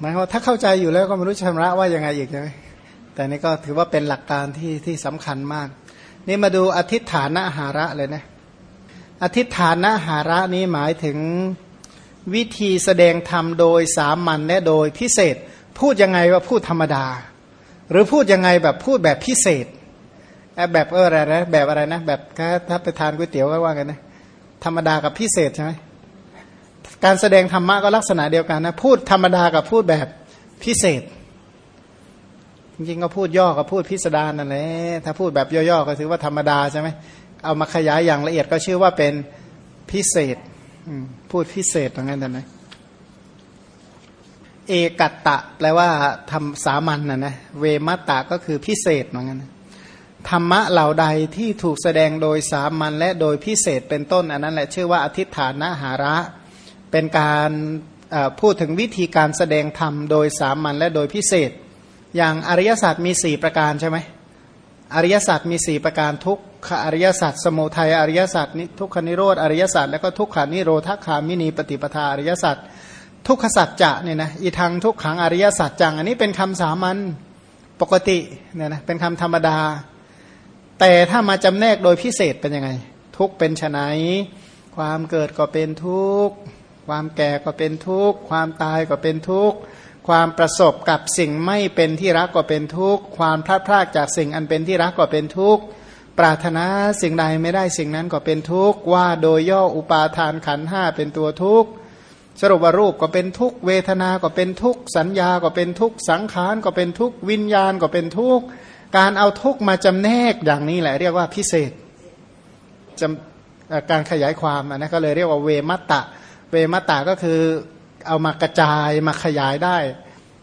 หมายว่าถ้าเข้าใจอยู่แล้วก็ไม่รู้ชำระว่ายังไงอีกใช่ไหมแต่นี่ก็ถือว่าเป็นหลักการที่ที่สำคัญมาก นี่มาดูอธิฐานอาหาระเลยนะอธิฐานอาหาระนี้หมายถึงวิธีแสดงธรรมโดยสามัญและโดยพิเศษ พูดยังไงว่าพูดธรรมดา หรือพูดยังไงแบบพูดแบบพิเศษแบบเอออะไรนะแบบอะไรนะแบบถ้าไปทานก๋วยเตี๋ยวก็ว่ากันนะธรรมดากับพิเศษใช่ไหม การแสดงธรรมะก็ลักษณะเดียวกันนะพูดธรรมดากับพูดแบบพิเศษ จริงๆก็พูดย่อกับพูดพิสดารนั่นแหละถ้าพูดแบบย่อๆก็ถือว่าธรรมดาใช่ไหมเอามาขยายอย่างละเอียดก็ชื่อว่าเป็นพิเศษพูดพิเศษตรงนั้นนะเอกัตตะ แปลว่าทำสามัญนนะนะเวมัตตะก็คือพิเศษเหมือนกันธรรมะเหล่าใดที่ถูกแสดงโดยสามัญและโดยพิเศษเป็นต้น อันนั้นแหละชื่อว่าอธิฐานนาหาระ เป็นการพูดถึงวิธีการแสดงธรรมโดยสามัญและโดยพิเศษ อย่างอริยสัจมีสี่ประการใช่ไหมอริยสัจมีสี่ประการทุกขอริยสัจสมุทัยอริยสัจทุกขนิโรธอริยสัจแล้วก็ทุกขานิโรธคามินีปฏิปทาอริยสัจทุกขสัจจะเนี่ยนะอีทางทุกขังอริยสัจจัง อันนี้เป็นคำสามัญปกติเนี่ยนะเป็นคำธรรมดา แต่ถ้ามาจำแนกโดยพิเศษเป็นยังไง ทุกเป็นไนความเกิดก็เป็นทุกข์ ความแก่ก็เป็นทุกข์ ความตายก็เป็นทุกข์ ความประสบกับสิ่งไม่เป็นที่รักก็เป็นทุกข์ ความพลาดพลาดจากสิ่งอันเป็นที่รักก็เป็นทุกข์ ปรารถนาสิ่งใดไม่ได้สิ่งนั้นก็เป็นทุกข์ ว่าโดยย่ออุปาทานขันห้าเป็นตัวทุกข์ สรุปว่ารูปก็เป็นทุกข์ เวทนา ก็เป็นทุกข์ สัญญา ก็เป็นทุกข์ สังขาร ก็เป็นทุกข์ วิญญาณ ก็เป็นทุกข์ การเอาทุกข์มาจำแนกอย่างนี้แหละเรียกว่าพิเศษจำการขยายความนะก็เลยเรียกว่าเวมัตตะ เวมัตตะก็คือเอามากระจายมาขยายได้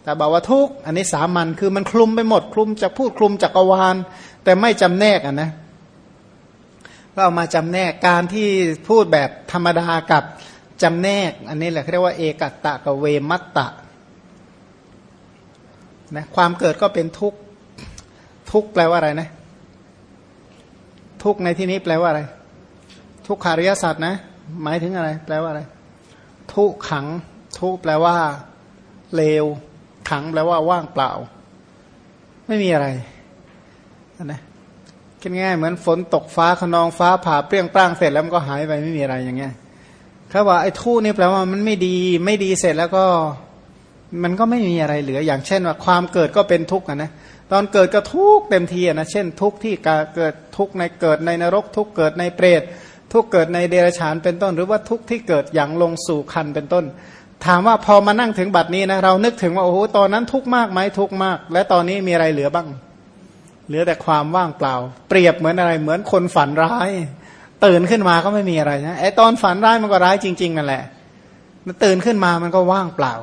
แต่บอกว่าทุกอันนี้สามัญคือมันคลุมไปหมดคลุมจะพูดคลุมจักรวาล แต่ไม่จำแนกอะนะก็เอามาจำแนกการที่พูดแบบธรรมดากับจำแนก อันนี้แหละเรียกว่าเอกัตตะกับเวมัตตะนะความเกิดก็เป็นทุกข์ทุกข์แปลว่าอะไรนะ ทุกข์ในที่นี้แปลว่าอะไร ทุกขาริยสัตว์นะ หมายถึงอะไร แปลว่าอะไร ทุกขัง ทุกแปลว่าเลว ขังแปลว่าว่างเปล่า ไม่มีอะไรนะคิดง่ายเหมือนฝนตกฟ้าขนองฟ้าผ่าเปรี้ยงปร้างเสร็จแล้วมันก็หายไปไม่มีอะไรอย่างเงี้ยเขาว่าไอ้ทุนี่แปลว่ามันไม่ดี ไม่ดีเสร็จแล้วก็มันก็ไม่มีอะไรเหลือ อย่างเช่นว่าความเกิดก็เป็นทุกข์นะตอนเกิดก็ทุกข์เต็มทีนะเช่น ทุกข์ที่เกิดทุกข์ในเกิดในนรกทุกข์เกิดในเปรต ทุกเกิดในเดรัจฉานเป็นต้น หรือว่าทุกที่เกิดอย่างลงสู่คันเป็นต้น ถามว่าพอมานั่งถึงบัดนี้นะเรานึกถึงว่าโอ้โหตอนนั้นทุกมากไหมทุกมาก และตอนนี้มีอะไรเหลือบ้าง เหลือแต่ความว่างเปล่า เปรียบเหมือนอะไรเหมือนคนฝันร้าย ตื่นขึ้นมาก็ไม่มีอะไรนะไอตอนฝันร้ายมันก็ร้ายจริงๆนั่นแหละ มันตื่นขึ้นมามันก็ว่างเปล่า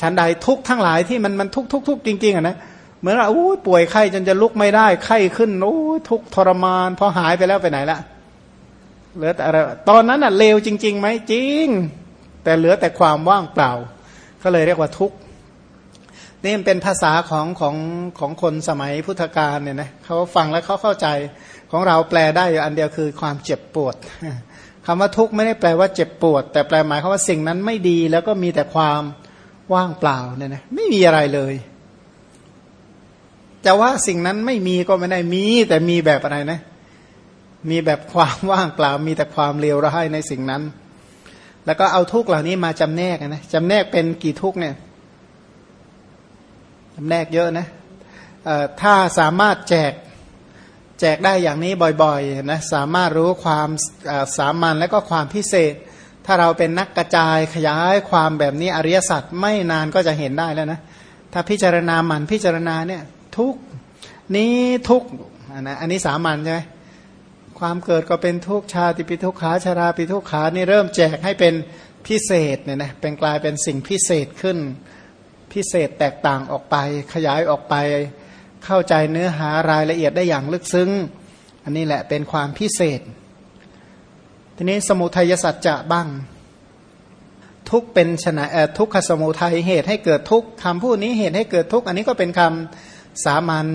ชั้นใดทุกทั้งหลายที่มันมันทุกทุกทุกจริงๆอะนะเหมือนว่าอู้ป่วยไข้จนจะลุกไม่ได้ไข้ขึ้นโอ้ทุกทรมานพอหายไปแล้วไปไหนละ เหลือแต่อะไรตอนนั้นอะเลวจริงๆไหมจริง แต่เหลือแต่ความว่างเปล่า ก็เลยเรียกว่าทุกข์นี่มันเป็นภาษาของของของคนสมัยพุทธกาลเนี่ยนะเขาฟังแล้วเขาเข้าใจของเราแปลได้อยู่อันเดียวคือความเจ็บปวดคำว่าทุกข์ไม่ได้แปลว่าเจ็บปวด แต่แปลหมายเขาว่าสิ่งนั้นไม่ดี แล้วก็มีแต่ความว่างเปล่าเนี่ยนะไม่มีอะไรเลยแต่ว่าสิ่งนั้นไม่มีก็ไม่ได้มี แต่มีแบบอะไรนะ มีแบบความว่างเปล่ามีแต่ความเลวร้ายในสิ่งนั้น แล้วก็เอาทุกเหล่านี้มาจำแนกนะจำแนกเป็นกี่ทุกเนี่ยจำแนกเยอะนะถ้าสามารถแจกแจกได้อย่างนี้บ่อยๆนะสามารถรู้ความสามัญและก็ความพิเศษ ถ้าเราเป็นนักกระจายขยายความแบบนี้อริยสัจไม่นานก็จะเห็นได้แล้วนะถ้าพิจารณาหมันพิจารณาเนี่ยทุกนี้ทุกนะอันนี้สามัญใช่ไหม ความเกิดก็เป็นทุกชาติปิทุกขาชาราปิทุกขานี่เริ่มแจกให้เป็นพิเศษเนี่ยนะเป็นกลายเป็นสิ่งพิเศษขึ้น พิเศษแตกต่างออกไป ขยายออกไป เข้าใจเนื้อหารายละเอียดได้อย่างลึกซึ้ง อันนี้แหละเป็นความพิเศษ ทีนี้สมุทัยสัจจะบ้าง ทุกเป็นชนะทุกขสมุทัยเหตุให้เกิดทุกคำพูดนี้เหตุให้เกิดทุกอันนี้ก็เป็นคำสามัญ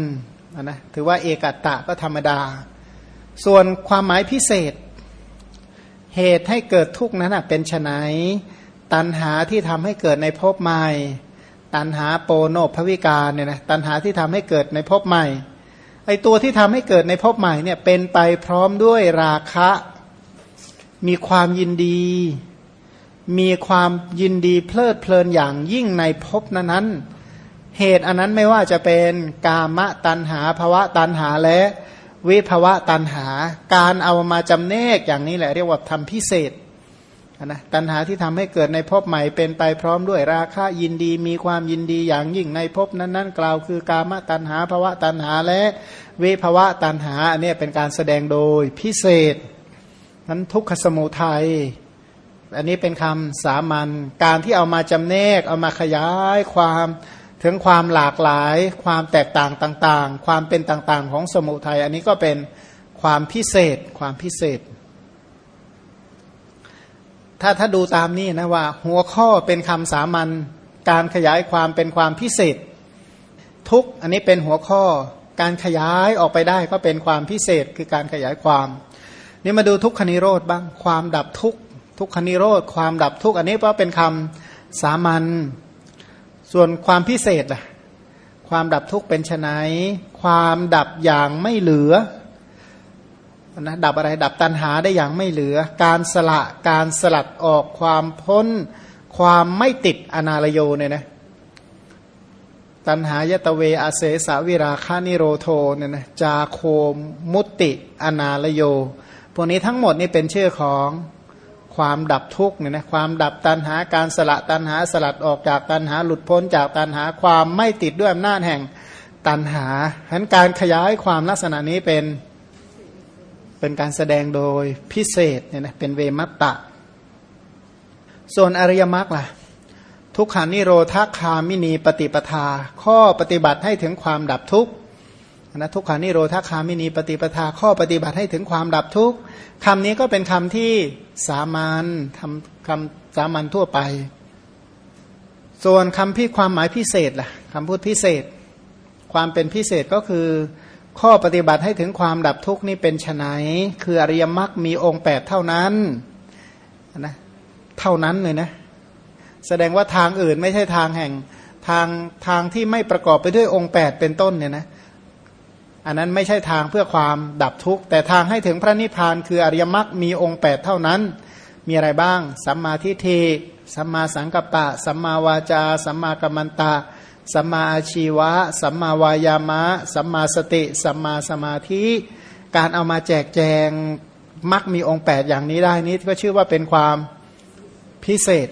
นนะถือว่าเอกัตตะก็ธรรมดา ส่วนความหมายพิเศษ เหตุให้เกิดทุกข์นั้นเป็นไนตันหาที่ทำให้เกิดในภพใหม่ ตันหาโปโนภวิการเนี่ยนะตันหาที่ทำให้เกิดในภพใหม่ไอตัวที่ทำให้เกิดในภพใหม่เนี่ยเป็นไปพร้อมด้วยราคะ มีความยินดี มีความยินดีเพลิดเพลินอย่างยิ่งในภพนั้นเหตุอันนั้นไม่ว่าจะเป็นกามตันหาภวะตันหาและ วิภวะตันหา การเอามาจำเนกอย่างนี้แหละเรียกว่าทำพิเศษนะตัณหาที่ทำให้เกิดในภพใหม่เป็นไปพร้อมด้วยราคะยินดี มีความยินดีอย่างยิ่งในภพนั้นๆ กล่าวคือกามตัณหาภวะตัณหาและวิภวะตัณหาอันนี้เป็นการแสดงโดยพิเศษ นั้นทุกขสมุทัยอันนี้เป็นคำสามัญการที่เอามาจำแนก เอามาขยายความ ถึงความหลากหลาย ความแตกต่างต่างๆ ความเป็นต่างๆ ของสมุทัยอันนี้ก็เป็นความพิเศษความพิเศษ ถ้าถ้าดูตามนี้นะว่า หัวข้อเป็นคำสามัญการขยายความเป็นความพิเศษ ทุกอันนี้เป็นหัวข้อการขยายออกไปได้ก็เป็นความพิเศษคือการขยายความ นี่มาดูทุกขนิโรธบ้างความดับทุกทุกขนิโรธความดับทุกอันนี้เพราะเป็นคำสามัญ ส่วนความพิเศษล่ะความดับทุกเป็นไนความดับอย่างไม่เหลือนะดับอะไรดับตัณหาได้อย่างไม่เหลือ การสละการสลัดออกความพ้น ความไม่ติดอนาลโยเนี่ยนะตัณหายตเวอาเสสาวิราคานิโรโทเนี่ยนะจาโคมุติอนาลโยพวกนี้ทั้งหมดนี่เป็นชื่อของ ความดับทุกข์เนี่ยนะความดับตัณหาการสละตัณหาสลัดออกจากตัณหาหลุดพ้นจากตัณหาความไม่ติดด้วยอำนาจแห่งตัณหาฉะนั้นการขยายความลักษณะนี้เป็นเป็นการแสดงโดยพิเศษเนี่ยนะเป็นเวมัตตะ ส่วนอริยมรรคล่ะ ทุกขานิโรธาคามินีปฏิปทา ข้อปฏิบัติให้ถึงความดับทุกข์ นะทุกขานิโรธาคามินีปฏิปทาข้อปฏิบัติให้ถึงความดับทุกข์คำนี้ก็เป็นคำที่สามัญทำคำสามัญทั่วไป ส่วนคำพี่ความหมายพิเศษล่ะคำพูดพิเศษ ความเป็นพิเศษก็คือ ข้อปฏิบัติให้ถึงความดับทุกข์นี่เป็นไฉนคืออริยมรรคมีองค์แปดเท่านั้นนะเท่านั้นเลยนะแสดงว่าทางอื่นไม่ใช่ทางแห่งทางทางที่ไม่ประกอบไปด้วยองค์แปดเป็นต้นเนี่ยนะ อันนั้นไม่ใช่ทางเพื่อความดับทุกข์ แต่ทางให้ถึงพระนิพพานคืออริยมรรคมีองค์แปดเท่านั้น มีอะไรบ้าง สัมมาทิฏฐิสัมมาสังกัปปะ สัมมาวาจา สัมมากัมมันตาสัมมาอาชีวะ สัมมาวายามะ สัมมาสติ สัมมาสมาธิ การเอามาแจกแจงมักมีองค์แปดอย่างนี้ได้นี้ก็ชื่อว่าเป็นความพิเศษ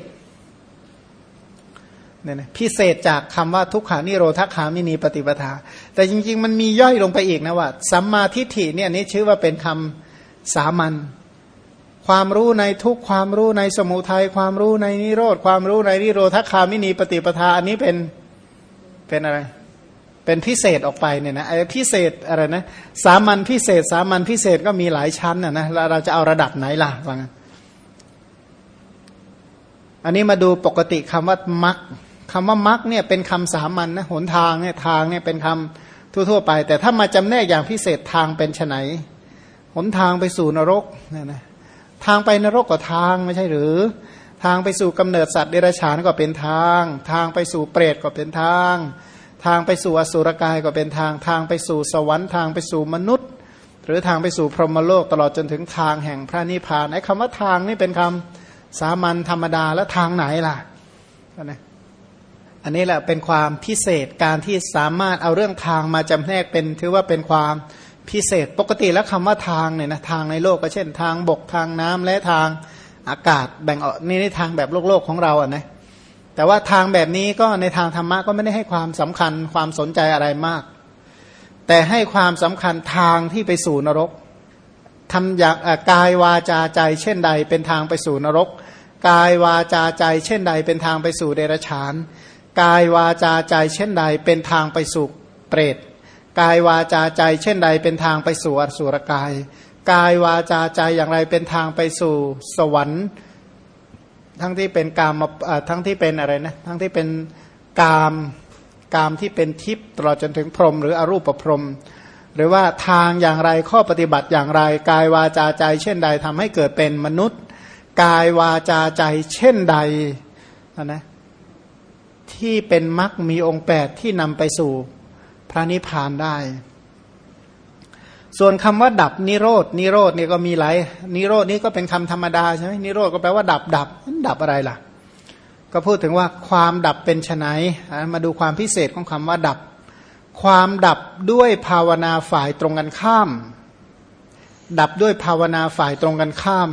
เนี่ยนะพิเศษจากคำว่าทุกขานิโรธคามินีปฏิปทา แต่จริง ๆ มันมีย่อยลงไปอีกนะว่าสัมมาทิฏฐิเนี่ยนี้ชื่อว่าเป็นคำสามัญความรู้ในทุกความรู้ในสมุทัยความรู้ในนิโรธความรู้ในนิโรธคามินีปฏิปทาอันนี้เป็นเป็นอะไร เป็นพิเศษออกไปเนี่ยนะไอ้พิเศษอะไรนะสามัญพิเศษ สามัญพิเศษก็มีหลายชั้นนะนะเราจะเอาระดับไหนล่ะว่างั้นอันนี้มาดูปกติคำว่ามัก คำว่ามักเนี่ยเป็นคำสามัญนนะหนทางเนี่ยทางเนี่ยเป็นคำทั่วๆไป แต่ถ้ามาจำแนกอย่างพิเศษทางเป็นไนหนทางไปสู่นรกเนี่ยนะทางไปนรกก็ทางไม่ใช่หรือ ทางไปสู่กำเนิดสัตว์เดรัจฉานก็เป็นทาง ทางไปสู่เปรตก็เป็นทาง ทางไปสู่อสุรกายก็เป็นทาง ทางไปสู่สวรรค์ทางไปสู่มนุษย์ หรือทางไปสู่พรหมโลกตลอดจนถึงทางแห่งพระนิพพานไอ้คำว่าทางนี่เป็นคำสามัญธรรมดาแล้วทางไหนล่ะนะ อันนี้แหละเป็นความพิเศษการที่สามารถเอาเรื่องทางมาจำแนกเป็นถือว่าเป็นความพิเศษปกติแล้วคำว่าทางเนี่ยนะทางในโลกก็เช่น ทางบกทางน้ำและทางอากาศแบ่งออกนี่ในทางแบบโลกโลกของเราอะนะแต่ว่าทางแบบนี้ก็ในทางธรรมะก็ไม่ได้ให้ความสำคัญความสนใจอะไรมาก แต่ให้ความสำคัญทางที่ไปสู่นรกทำอย่างกายวาจาใจ เช่นใดเป็นทางไปสู่นรก กายวาจาใจ เช่นใดเป็นทางไปสู่เดรัจฉาน กายวาจาใจเช่นใดเป็นทางไปสู่เปรตกายวาจาใจเช่นใดเป็นทางไปสู่อสุรกาย กายวาจาใจอย่างไรเป็นทางไปสู่สวรรค์ ทั้งที่เป็นกามทั้งที่เป็นอะไรนะทั้งที่เป็นกามกามที่เป็นทิพย์ตลอดจนถึงพรหมหรืออรูปพรหมหรือว่าทางอย่างไรข้อปฏิบัติอย่างไร กายวาจาใจ เช่นใดทำให้เกิดเป็นมนุษย์ กายวาจาใจเช่นใดนะ ที่เป็นมรรคมีองค์แปดที่นำไปสู่พระนิพพานได้ ส่วนคำว่าดับนิโรดนิโรดนี่ก็มีหลายนิโรดนี่ก็เป็นคำธรรมดาใช่ไหมนิโรธก็แปลว่าดับดับดับอะไรล่ะ ก็พูดถึงว่าความดับเป็นไนมาดูความพิเศษของคำว่าดับ ความดับด้วยภาวนาฝ่ายตรงกันข้าม ดับด้วยภาวนาฝ่ายตรงกันข้าม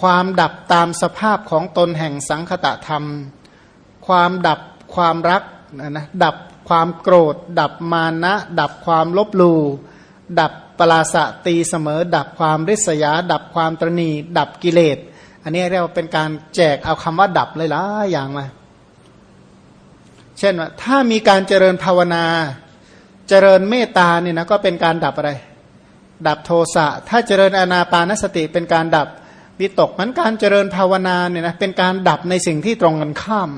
ความดับตามสภาพของตนแห่งสังคตะธรรม ความดับความรักนะดับความโกรธ ดับมานะ ดับความลบลูดับปราสะตีเสมอ ดับความริษยา ดับความตรณี ดับกิเลส อันนี้เรียกว่าเป็นการแจกเอาคำว่าดับเลยละอย่างมา เช่นว่าถ้ามีการเจริญภาวนา เจริญเมตตาเนี่ยนะก็เป็นการดับอะไร ดับโทสะ ถ้าเจริญอนาปานสติเป็นการดับ วิตกมันการเจริญภาวนาเนี่ยนะเป็นการดับในสิ่งที่ตรงกันข้าม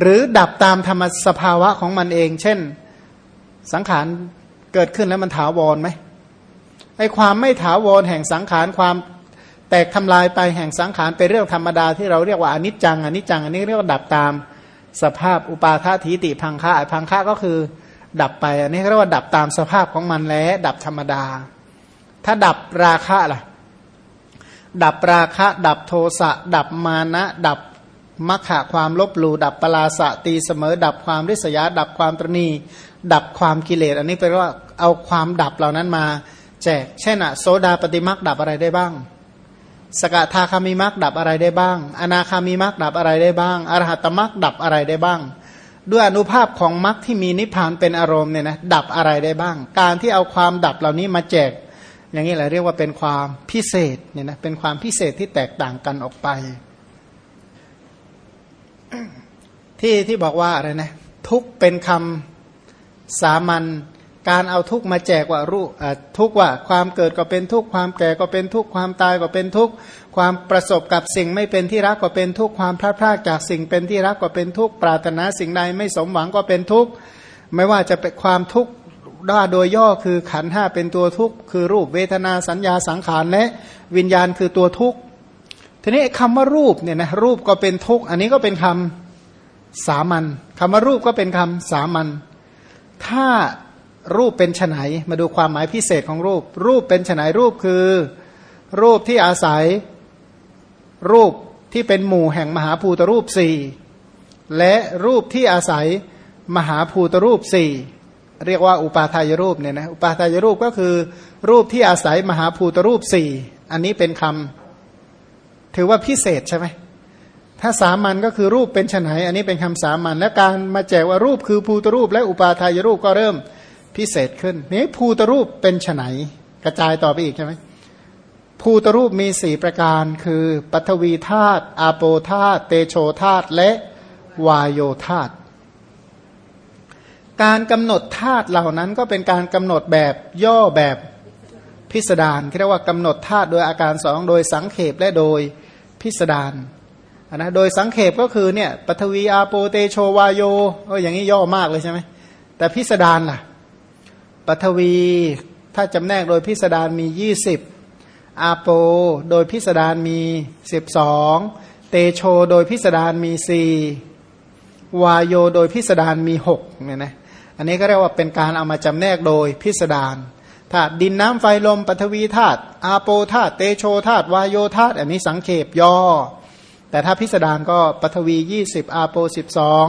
หรือดับตามธรรมสภาวะของมันเอง เช่น สังขารเกิดขึ้นแล้วมันถาวรไหมไอความไม่ถาวรแห่งสังขารความแตกทำลายไปแห่งสังขารเป็นเรื่องธรรมดาที่เราเรียกว่าอนิจจังอนิจจังอันนี้เรียกว่าดับตามสภาพอุปาทาทีติพังคะพังคะก็คือ ดับไป อันนี้เรียกว่าดับตามสภาพของมันแล้วดับธรรมดา ถ้าดับราคะล่ะ ดับราคะ ดับโทสะ ดับมานะ ดับมัคคะความลบหลู่ดับปลาสะตีเสมอ ดับความริษยา ดับความตรณีดับความกิเลส อันนี้แปลว่าเอาความดับเหล่านั้นมา แจกเช่นอะโซดาปฏิมักดับอะไรได้บ้าง สกทาคามิมักดับอะไรได้บ้าง อนาคามิมักดับอะไรได้บ้าง อรหัตมักดับอะไรได้บ้าง ด้วยอนุภาพของมักที่มีนิพพานเป็นอารมณ์เนี่ยนะดับอะไรได้บ้าง การที่เอาความดับเหล่านี้มาแจก อย่างนี้แหละเรียกว่าเป็นความพิเศษเนี่ยนะเป็นความพิเศษที่แตกต่างกันออกไป ที่ที่บอกว่าอะไรนะทุกเป็นคำสามัญการเอาทุกมาแจกว่ารู้ทุกว่าความเกิดก็เป็นทุกความแก่ก็เป็นทุกความตายก็เป็นทุกความประสบกับสิ่งไม่เป็นที่รักก็เป็นทุกความพลาดพลาดจากสิ่งเป็นที่รักก็เป็นทุกปรารถนาสิ่งใดไม่สมหวังก็เป็นทุกไม่ว่าจะเป็นความทุกข์ ด้าโดยย่อคือขันห้าเป็นตัวทุกข์คือรูปเวทนาสัญญาสังขารและวิญญาณคือตัวทุกข์ทีนี้คำว่ารูปเนี่ยนะรูปก็เป็นทุกข์อันนี้ก็เป็นคำสามัญคำว่ารูปก็เป็นคำสามัญถ้ารูปเป็นฉไนมาดูความหมายพิเศษของรูป รูปเป็นฉไนรูปคือ รูปที่อาศัย รูปที่เป็นหมู่แห่งมหาภูตรูปสี่และรูปที่อาศัยมหาภูตรูปสี่ เรียกว่าอุปาทายรูปเนี่ยนะอุปาทายรูปก็คือ รูปที่อาศัยมหาภูตรูปสี่อันนี้เป็นคำถือว่าพิเศษใช่ไหมถ้าสามัญก็คือรูปเป็นฉไนอันนี้เป็นคำสามัญและการมาแจกว่ารูปคือภูตรูป และอุปาทายรูปก็เริ่มพิเศษขึ้นนี้ภูตรูปเป็นฉไนกระจายต่อไปอีกใช่ไหมภูตรูปมีสี่ประการคือปัทวีธาตุอาโปธาตุเตโชธาตุและวายโยธาตุ การกำหนดธาตุเหล่านั้นก็เป็นการกำหนดแบบย่อแบบพิสดารเรียกว่ากำหนดธาตุโดยอาการสองโดยสังเขปและโดยพิสดารนะโดยสังเขปก็คือเนี่ยปฐวีอาโปเตโชวาโยเอออย่างนี้ย่อมากเลยใช่ไหมแต่พิสดารล่ะปฐวีถ้าจำแนกโดยพิสดารมียี่สิบอาโปโดยพิสดารมีสิบสองเตโชโดยพิสดารมีสี่วายโยโดยพิสดารมีหกเนี่ยนะ อันนี้ก็เรียกว่าเป็นการเอามาจำแนกโดยพิสดารธาตุดินน้ำไฟลมปฐวีธาตุอาโปธาตุเตโชธาตุวายโยธาตุอันนี้สังเขปย่อ แต่ถ้าพิสดารก็ปฐวียี่สิบอาโปสิบสอง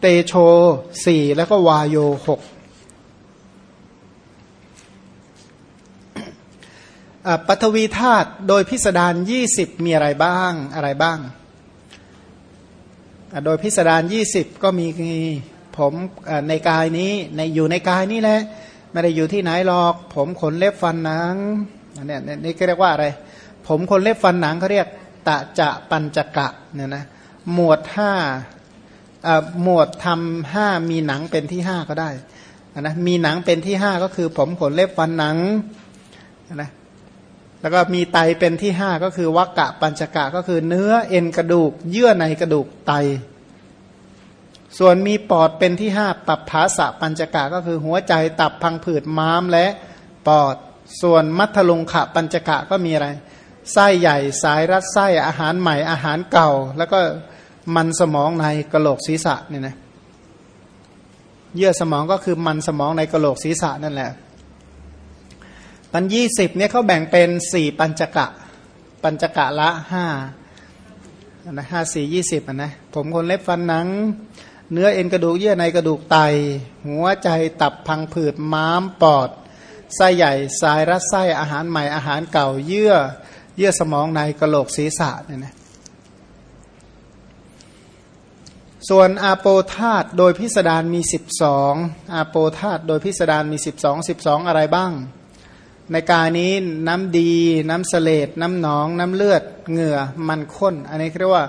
เตโชสี่แล้วก็วายโยหกปฐวีธาตุโดยพิสดารยี่สิบมีอะไรบ้างอะไรบ้าง โดยพิสดารยี่สิบก็มี ผมในกายนี้ในอยู่ในกายนี้แหละไม่ได้อยู่ที่ไหนหรอก ผมขนเล็บฟันหนังเนี่ยนี่ก็เรียกว่าอะไร ผมขนเล็บฟันหนังเขาเรียกตะจะปัญจกะเนี่ยนะหมวดห้าหมวดทำห้ามีหนังเป็นที่ห้าก็ได้นะมีหนังเป็นที่ห้าก็คือ ผมขนเล็บฟันหนังนะแล้วก็มีไตเป็นที่ห้าก็คือวักกะปัญจกะก็คือเนื้อเอ็นกระดูก เยื่อในกระดูกไต ส่วนมีปอดเป็นที่ห้าปับภาษะปัญจกะก็คือหัวใจตับพังผืดม้ามและปอด ส่วนมัทลุงขะปัญจกะก็มีอะไรไส้ใหญ่สายรัดไส้อาหารใหม่อาหารเก่า แล้วก็มันสมองในกระโหลกศีรษะเนี่ยนะเยื่อสมองก็คือมันสมองในกระโหลกศีรษะนั่นแหละปันยี่สิบเนี่ยเขาแบ่งเป็นสี่ปัญจกะ ปัญจกะละห้านะห้าสี่ยี่สิบนะผมคนเล็บฟันหนัง เนื้อเอ็นกระดูกเยื่อในกระดูกไต หัวใจตับพังผืดม้ามปอดไส้ใหญ่สายรัดไส้อาหารใหม่อาหารเก่าเยื่อ เยื่อสมองในกระโหลกศีรษะเนี่ยนะส่วนอาโปธาตโดยพิสดารมีสิบสองอาโปธาตโดยพิสดารมีสิบสองสิบสองอะไรบ้าง ในกานี้น้ำดี น้ำเสลดน้ำหนอง น้ำเลือด เหงื่อมันข้น อันนี้เรียกว่า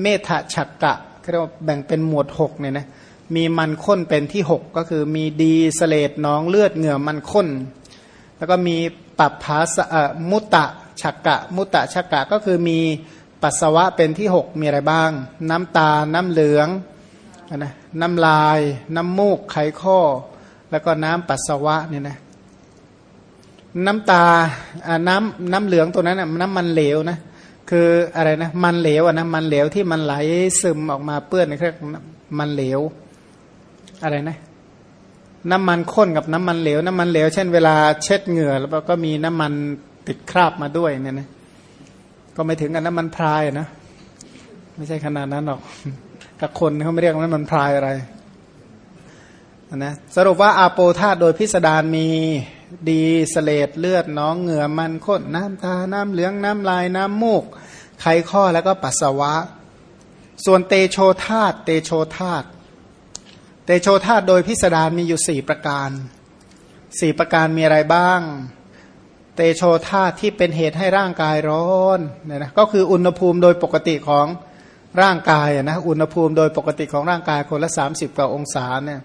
เมธฉักกะ เรียกว่าแบ่งเป็นหมวดหกเนี่ยนะมีมันข้นเป็นที่หกก็คือมีดีสเลดหนองเลือดเหงื่อมันข้น แล้วก็มีปัปภาสมุตตะฉักกะ มุตตะฉักกะก็คือมีปัสสาวะเป็นที่หกมีอะไรบ้าง น้ำตา น้ำเหลืองนะน้ำลาย น้ำมูกไขข้อ แล้วก็น้ำปัสสาวะเนี่ยนะน้ำตาน้ำน้ำเหลืองตัวนั้นนะน้ำมันเหลวนะ คืออะไรนะมันเหลวอะนะมันเหลวที่มันไหลซึมออกมาเปื้อนในเครื่องมันเหลวอะไรนะ น้ำมันข้นกับน้ำมันเหลว น้ำมันเหลว เช่นเวลาเช็ดเหงื่อ แล้วก็มีน้ำมันติดคราบมาด้วยเนี่ยนะก็ไม่ถึงกันน้ำมันพรายนะไม่ใช่ขนาดนั้นหรอกกับคนเขาไม่เรียกว่ามันพรายอะไรนะสรุปว่าอาโปธาโดยพิสดารมี ดีสเลดเลือดน้องเหงื่อมันข้นน้ำตา น้ำเหลืองน้ำลายน้ำมูก ไขข้อแล้วก็ปัสสาวะ ส่วนเตโชธาตเตโชธาตเตโชธาตโดยพิสดารมีอยู่สี่ประการสี่ประการมีอะไรบ้าง เตโชธาตที่เป็นเหตุให้ร่างกายร้อนเนี่ยนะก็คืออุณหภูมิโดยปกติของร่างกายนะอุณหภูมิโดยปกติของร่างกายคนละ 30กว่าองศาเนี่ย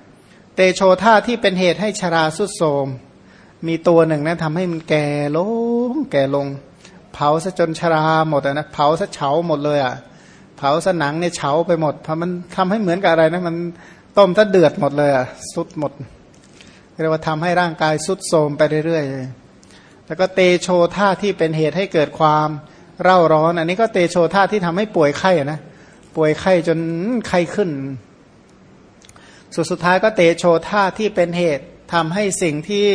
เตโชธาที่เป็นเหตุให้ชราสุดโทม มีตัวหนึ่งนะทำให้มันแก่ลงแก่ลง เผาซะจนชราหมดนะเผาซะเฉาหมดเลยอะเผาซะหนังเนี่ยเฉาไปหมดเพราะมันทำให้เหมือนกับอะไรนะมันต้มซะเดือดหมดเลยอะสุดหมดเรียกว่าทำให้ร่างกายสุดโทมไปเรื่อยๆแล้วก็เตโชธาที่เป็นเหตุให้เกิดความเร่าร้อน อันนี้ก็เตโชธาที่ทำให้ป่วยไข้นะป่วยไข้จนไข้ขึ้น สุดสุดท้ายก็เตโชธาที่เป็นเหตุ ทำให้สิ่งที่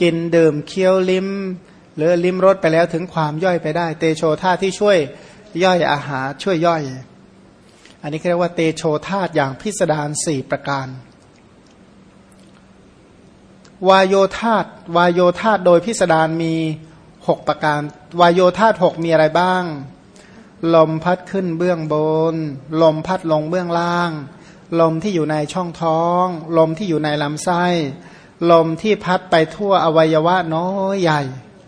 กินดื่มเคี้ยวลิ้ม หรือลิ้มรสไปแล้วถึงความย่อยไปได้ เตโชธาที่ช่วยย่อยอาหารช่วยย่อย อันนี้เรียกว่าเตโชธาอย่างพิสดารสี่ประการ วายโยธาตวายโยธาตโดยพิสดารมีหกประการ วายโยธาตหกมีอะไรบ้าง ลมพัดขึ้นเบื้องบน ลมพัดลงเบื้องล่าง ลมที่อยู่ในช่องท้อง ลมที่อยู่ในลำไส้ ลมที่พัดไปทั่วอวัยวะน้อยใหญ่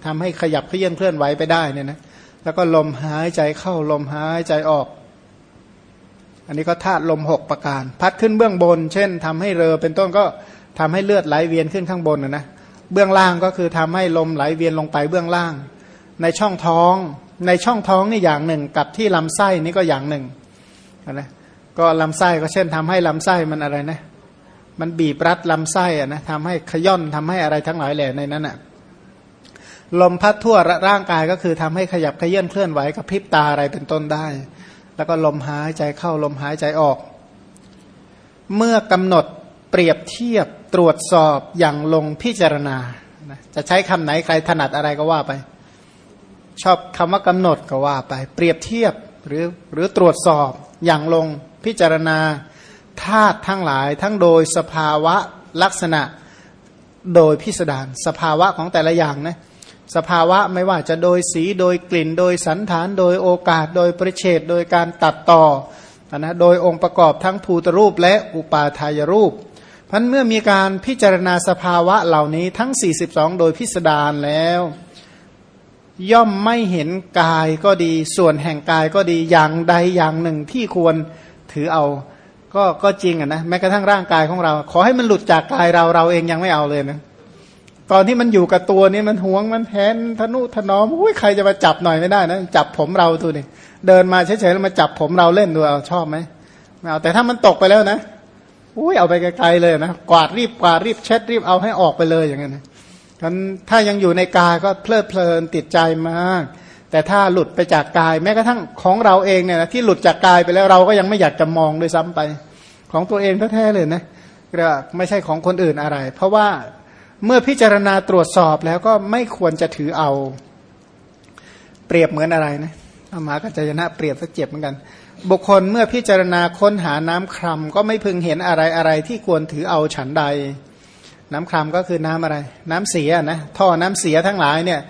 ทำให้ขยับเคลื่อนเคลื่อนไหวไปได้เนี่ยนะแล้วก็ลมหายใจเข้าลมหายใจออก อันนี้ก็ธาตุลมหกประการ พัดขึ้นเบื้องบน เช่นทำให้เรือเป็นต้นก็ทำให้เลือดไหลเวียนขึ้นข้างบนนะนะเบื้องล่างก็คือทำให้ลมไหลเวียนลงไปเบื้องล่าง ในช่องท้อง ในช่องท้องนี่อย่างหนึ่ง กับที่ลำไส้นี่ก็อย่างหนึ่งนะก็ลำไส้ก็เช่นทำให้ลำไส้มันอะไรนะ มันบีบรัดลำไส้อะนะทำให้ขย่อนทำให้อะไรทั้งหลายแหล่ในนั้นอะลมพัดทั่วร่างกายก็คือทำให้ขยับขยื่นเคลื่อนไหวกับพริบตาอะไรเป็นต้นได้ แล้วก็ลมหายใจเข้าลมหายใจออก เมื่อกำหนดเปรียบเทียบตรวจสอบอย่างลงพิจารณา จะใช้คำไหนใครถนัดอะไรก็ว่าไป ชอบคำว่ากำหนดก็ว่าไป เปรียบเทียบหรือหรือตรวจสอบอย่างลงพิจารณา ธาตุทั้งหลายทั้งโดยสภาวะลักษณะโดยพิสดารสภาวะของแต่ละอย่างนะสภาวะไม่ว่าจะโดยสีโดยกลิ่น โดยสันฐานโดยโอกาส โดยประเฉดโดยการตัดต่อนะโดยองค์ประกอบทั้งภูตรูปและอุปาทายรูปพันเมื่อมีการพิจารณาสภาวะเหล่านี้ทั้ง 42 โดยพิสดารแล้ว ย่อมไม่เห็นกายก็ดี ส่วนแห่งกายก็ดีอย่างใดอย่างหนึ่งที่ควรถือเอา ก็ก็จริงอะนะแม้กระทั่งร่างกายของเรา ขอให้มันหลุดจากกายเราเราเองยังไม่เอาเลยนะตอนที่มันอยู่กับตัวนี้มันหวงมันแทนทนุถนอมอุ้ยใครจะมาจับหน่อยไม่ได้นะจับผมเราตัวนี้เดินมาเฉยๆแล้วมาจับผมเราเล่นดูเอาชอบไหมไม่เอาแต่ถ้ามันตกไปแล้วนะอุ้ยเอาไปไกลๆเลยนะกวาดรีบกวาดรีบเช็ดรีบเอาให้ออกไปเลยอย่างเงี้ยนะกันถ้ายังอยู่ในกายก็เพลิดเพลินติดใจมาก แต่ถ้าหลุดไปจากกายแม้กระทั่งของเราเองเนี่ยนะที่หลุดจากกายไปแล้วเราก็ยังไม่อยากจะมองด้วยซ้ำไป ของตัวเองแท้ๆเลยนะก็ไม่ใช่ของคนอื่นอะไร เพราะว่าเมื่อพิจารณาตรวจสอบแล้วก็ไม่ควรจะถือเอา เปรียบเหมือนอะไรนะอามากัจจยนะเปรียบสักเจ็บเหมือนกัน บุคคลเมื่อพิจารณาค้นหาน้ำครำก็ไม่พึงเห็นอะไรอะไรที่ควรถือเอาฉันใด น้ำครำก็คือน้ำอะไร น้ำเสียนะท่อน้ำเสียทั้งหลายเนี่ย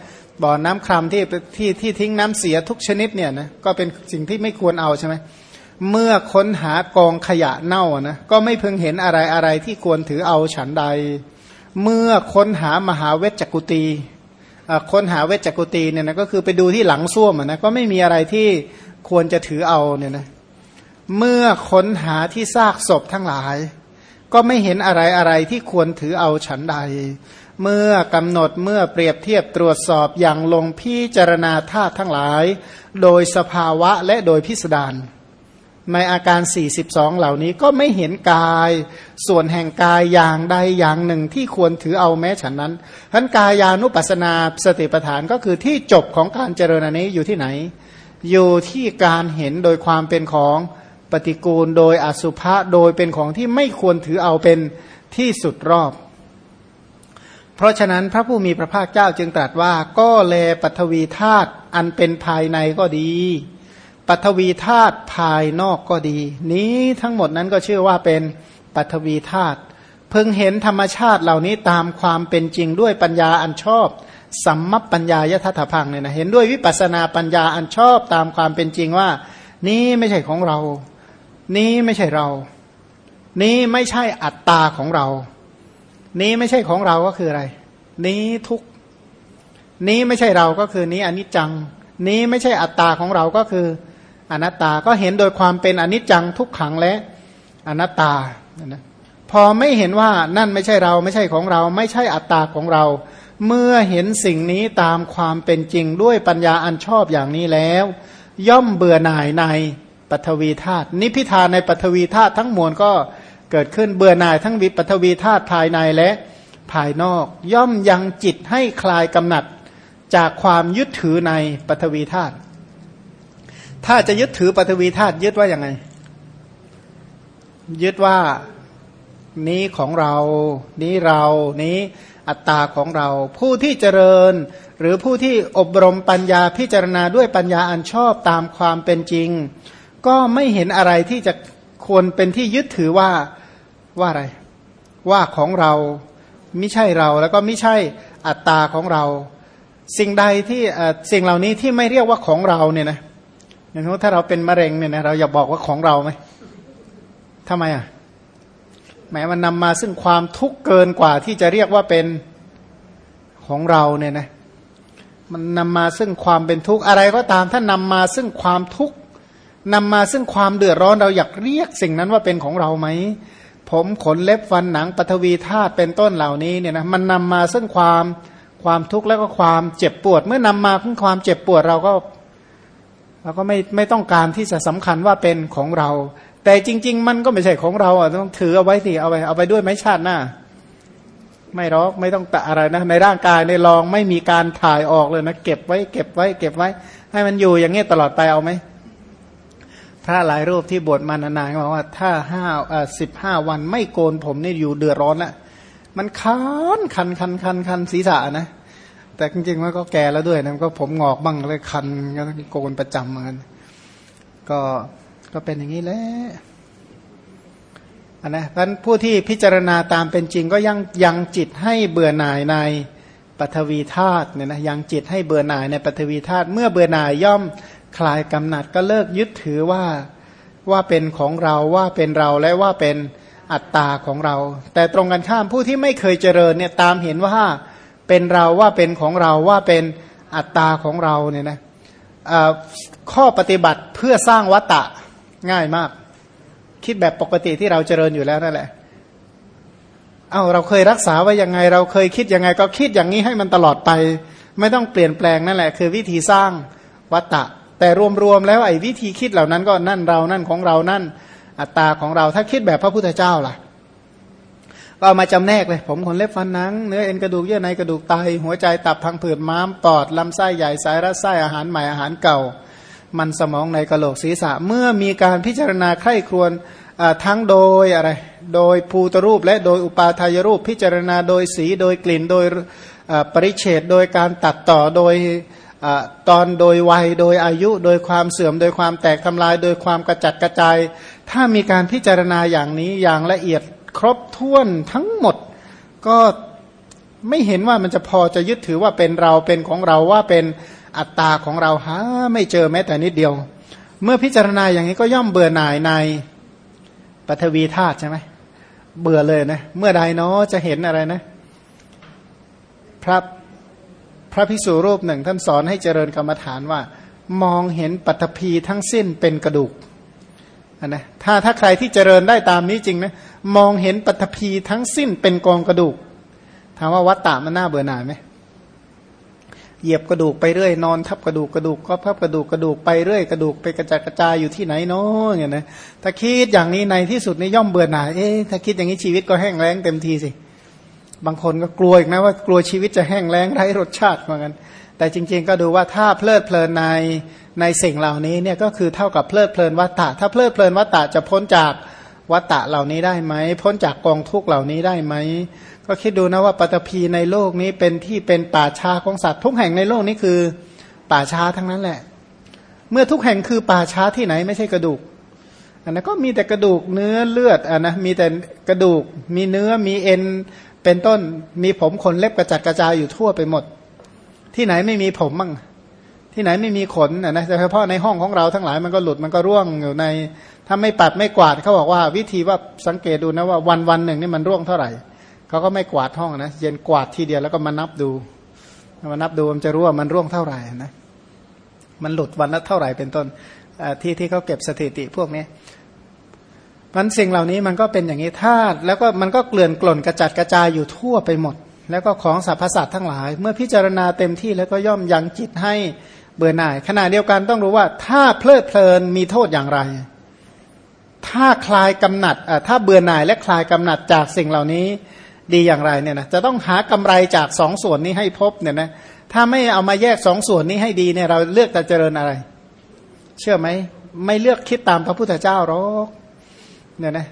บ่อน้ำครำที่ที่ที่ทิ้งน้ำเสียทุกชนิดเนี่ยนะก็เป็นสิ่งที่ไม่ควรเอาใช่ไหม เมื่อค้นหากองขยะเน่านะก็ไม่เพึงเห็นอะไรอะไรที่ควรถือเอาฉันใด เมื่อค้นหามหาเวชจกุตีค้นหาเวชจกุตีเนี่ยนะก็คือไปดูที่หลังส้วมนะก็ไม่มีอะไรที่ควรจะถือเอาเนี่ยนะเมื่อค้นหาที่ซากศพทั้งหลาย ก็ไม่เห็นอะไรอะไรที่ควรถือเอาฉันใด เมื่อกำหนดเมื่อเปรียบเทียบตรวจสอบอย่างลงพิจารณาธาตุทั้งหลาย โดยสภาวะและโดยพิสดาร ในอาการ 42 เหล่านี้ก็ไม่เห็นกาย ส่วนแห่งกายอย่างใดอย่างหนึ่งที่ควรถือเอาแม้ฉันนั้นท่านกายานุปัสนาสติปัฏฐานก็คือที่จบของการเจริญอันนี้อยู่ที่ไหน อยู่ที่การเห็นโดยความเป็นของปฏิกูล โดยอสุภะโดยเป็นของที่ไม่ควรถือเอาเป็นที่สุดรอบ เพราะฉะนั้นพระผู้มีพระภาคเจ้าจึงตรัสว่าก็แลปัทวีธาตุอันเป็นภายในก็ดี ปัทวีธาตุภายนอกก็ดี นี้ทั้งหมดนั้นก็ชื่อว่าเป็นปัทวีธาตุเพิ่งเห็นธรรมชาติเหล่านี้ตามความเป็นจริงด้วยปัญญาอันชอบสัมมปปัญญายทัถพังเนี่ยนะเห็นด้วยวิปัสนาปัญญาอันชอบตามความเป็นจริงว่า นี้ไม่ใช่ของเรา นี้ไม่ใช่เรา นี้ไม่ใช่อัตตาของเรา นี้ไม่ใช่ของเราก็คืออะไร นี้ทุกนี้ไม่ใช่เราก็คือนี้อนิจจัง นี้ไม่ใช่อัตตาของเราก็คือ อนัตตาก็เห็นโดยความเป็นอนิจจังทุกขังและอนัตตานะพอไม่เห็นว่านั่นไม่ใช่เราไม่ใช่ของเรา ไม่ใช่อัตตาของเรา เมื่อเห็นสิ่งนี้ตามความเป็นจริงด้วยปัญญาอันชอบอย่างนี้แล้ว ย่อมเบื่อหน่ายในปัทวีธาตุนิพิทาในปัทวีธาตุทั้งมวลก็เกิดขึ้นเบื่อหน่ายทั้งวิปัทวีธาตุภายในและภายนอก ย่อมยังจิตให้คลายกำหนัดจากความยึดถือในปัทวีธาตุ ถ้าจะยึดถือปฐวีธาตุยึดว่าอย่างไง ยึดว่านี้ของเรา นี้เรานี้อัตตาของเรา ผู้ที่เจริญ หรือผู้ที่อบรมปัญญาพิจารณาด้วยปัญญาอันชอบตามความเป็นจริง ก็ไม่เห็นอะไรที่จะควรเป็นที่ยึดถือว่าว่าอะไร ว่าของเราไม่ใช่เราแล้วก็ไม่ใช่อัตตาของเรา สิ่งใดที่สิ่งเหล่านี้ที่ไม่เรียกว่าของเราเนี่ยนะ อย่างนู้ถ้าเราเป็นมะเร็งเนี่ยนะเราอย่าบอกว่าของเราไหมทำไมอะแม้มันนำมาซึ่งความทุกข์เกินกว่าที่จะเรียกว่าเป็นของเราเนี่ยนะมันนำมาซึ่งความเป็นทุกข์อะไรก็ตาม ถ้านำมาซึ่งความทุกข์นำมาซึ่งความเดือดร้อนเราอยากเรียกสิ่งนั้นว่าเป็นของเราไหมผมขนเล็บฟันหนังปฐวีธาตุเป็นต้นเหล่านี้เนี่ยนะมันนำมาซึ่งความความทุกข์แล้วก็ความเจ็บปวด เมื่อนำมาซึ่งความเจ็บปวดเราก็ เราก็ไม่ไม่ต้องการที่จะสำคัญว่าเป็นของเรา แต่จริง ๆ มันก็ไม่ใช่ของเราอะต้องถือเอาไว้สิเอาไปเอาไปด้วยไม้ชาติหน้า ไม่รอกไม่ต้องตะอะไรนะในร่างกายในรองไม่มีการถ่ายออกเลยนะเก็บไว้เก็บไว้ เก็บไว้ ให้มันอยู่อย่างเงี้ยตลอดไปเอาไหมพระหลายรูปที่บวชมานานๆบอกว่าถ้าห้าสิบห้าวันไม่โกนผมนี่อยู่เดือดร้อนละมันคันคันคันคันคันศีรษะนะ แต่จริงๆมันก็แก่แล้วด้วยนะก็ผมงอกบ้างเลยคันก็โกนประจำเหมือนกันก็ก็เป็นอย่างนี้แหละนนะเพราะผู้ที่พิจารณาตามเป็นจริงก็ยังยังจิตให้เบื่อหน่ายในปฐวีธาตุเนี่ยนะยังจิตให้เบื่อหน่ายในปฐวีธาตุเมื่อเบื่อหน่ายย่อมคลายกำหนัดก็เลิกยึดถือว่าว่าเป็นของเราว่าเป็นเราและว่าเป็นอัตตาของเรา แต่ตรงกันข้ามผู้ที่ไม่เคยเจริญเนี่ยตามเห็นว่า เป็นเราว่าเป็นของเราว่าเป็นอัตตาของเราเนี่ยนะข้อปฏิบัติเพื่อสร้างวัตตะง่ายมาก คิดแบบปกติที่เราเจริญอยู่แล้วนั่นแหละ เอาเราเคยรักษาไว้ยังไง เราเคยคิดยังไง ก็คิดอย่างนี้ให้มันตลอดไป ไม่ต้องเปลี่ยนแปลงนั่นแหละ คือวิธีสร้างวัตตะ แต่รวมๆแล้วไอ้วิธีคิดเหล่านั้นก็นั่นเรานั่นของเรานั่นอัตตาของเราถ้าคิดแบบพระพุทธเจ้าล่ะ ก็เอามาจำแนกเลย ผมขนเล็บฟันหนัง เนื้อเอ็นกระดูกเยื่อในกระดูกไตหัวใจตับพังผืดม้ามปอดลำไส้ใหญ่สายรัดไส้อาหารใหม่อาหารเก่า มันสมองในกระโหลกศีรษะ เมื่อมีการพิจารณาใคร่ครวญทั้งโดยอะไร โดยภูตรูปและโดยอุปาทายรูปพิจารณาโดยสีโดยกลิ่นโดยปริเฉดโดยการตัดต่อโดยตอนโดยวัยโดยอายุโดยความเสื่อมโดยความแตกทำลาย โดยความกระจัดกระจาย ถ้ามีการพิจารณาอย่างนี้อย่างละเอียด ครบถ้วนทั้งหมด ก็ไม่เห็นว่ามันจะพอจะยึดถือว่าเป็นเราเป็นของเราว่าเป็นอัตตาของเราหาไม่เจอแม้แต่นิดเดียว เมื่อพิจารณาอย่างนี้ก็ย่อมเบื่อหน่ายในปฐวีธาตุใช่ไหมเบื่อเลยนะเมื่อใดเนาะจะเห็นอะไรนะพระพระพิสุรูปหนึ่งท่านสอนให้เจริญกรรมฐานว่า มองเห็นปัตภีทั้งสิ้นเป็นกระดูกนนะถ้าถ้าใครที่เจริญได้ตามนี้จริงนะ มองเห็นปัตภีทั้งสิ้นเป็นกองกระดูก ถามว่าวัตตะมันน่าเบื่อหน่ายไหมเหยียบกระดูกไปเรื่อยนอนทับกระดูกกระดูกก็พับกระดูกกระดูกไปเรื่อยกระดูกไปกระจายกระจายอยู่ที่ไหนเนาะอย่างนะถ้าคิดอย่างนี้ในที่สุดนี่ย่อมเบื่อหน่ายเอ๊ะถ้าคิดอย่างนี้ชีวิตก็แห้งแล้งเต็มทีสิบางคนก็กลัวอีกนะว่ากลัวชีวิตจะแห้งแล้งไร้รสชาติเหมือนกันแต่จริง ๆ ก็ดูว่าถ้าเพลิดเพลินในในสิ่งเหล่านี้เนี่ยก็คือเท่ากับเพลิดเพลินวัตตะถ้าเพลิดเพลินวัตตะจะพ้นจาก วัตตะเหล่านี้ได้ไหมพ้นจากกองทุกเหล่านี้ได้ไหมก็คิดดูนะว่าปฐพีในโลกนี้เป็นที่เป็นป่าชาของสัตว์ทุกแห่งในโลกนี้คือป่าช้าทั้งนั้นแหละ เมื่อทุกแห่งคือป่าช้าที่ไหนไม่ใช่กระดูกอันนั้นก็มีแต่กระดูกเนื้อเลือดอะนะมีแต่กระดูกมีเนื้อมีเอ็นเป็นต้นมีผมขนเล็บกระจัดกระจายอยู่ทั่วไปหมด ที่ไหนไม่มีผมมั่งที่ไหนไม่มีขนนะเฉพาะในห้องของเราทั้งหลายมันก็หลุดมันก็ร่วงอยู่ใน ถ้าไม่ปัดไม่กวาดเขาบอกว่า วิธีว่าสังเกตดูนะว่าวันวันหนึ่งนี่มันร่วงเท่าไหร่เขาก็ไม่กวาดห้องนะเย็นกวาดทีเดียวแล้วก็มานับดูมานับดูมันจะรู้ว่ามันร่วงเท่าไหร่นะมันหลุดวันละเท่าไหร่เป็นต้นที่ที่เขาเก็บสถิติพวกนี้มันสิ่งเหล่านี้มันก็เป็นอย่างนี้ธาตุแล้วก็มันก็เกลื่อนกล่นกระจัดกระจายอยู่ทั่วไปหมด แล้วก็ของสรรพสัตว์ทั้งหลาย เมื่อพิจารณาเต็มที่แล้วก็ย่อมยังจิตให้เบื่อหน่ายขณะเดียวกันต้องรู้ว่าถ้าเพลิดเพลินมีโทษอย่างไร ถ้าคลายกำหนัดถ้าเบื่อหน่ายและคลายกำหนัดจากสิ่งเหล่านี้ดีอย่างไรเนี่ยนะจะต้องหากำไรจากสองส่วนนี้ให้พบเนี่ยนะถ้าไม่เอามาแยกสองส่วนนี้ให้ดีเนี่ยเราเลือกแต่เจริญอะไร เชื่อไหมไม่เลือกคิดตามพระพุทธเจ้าหรอกเนี่ยนะ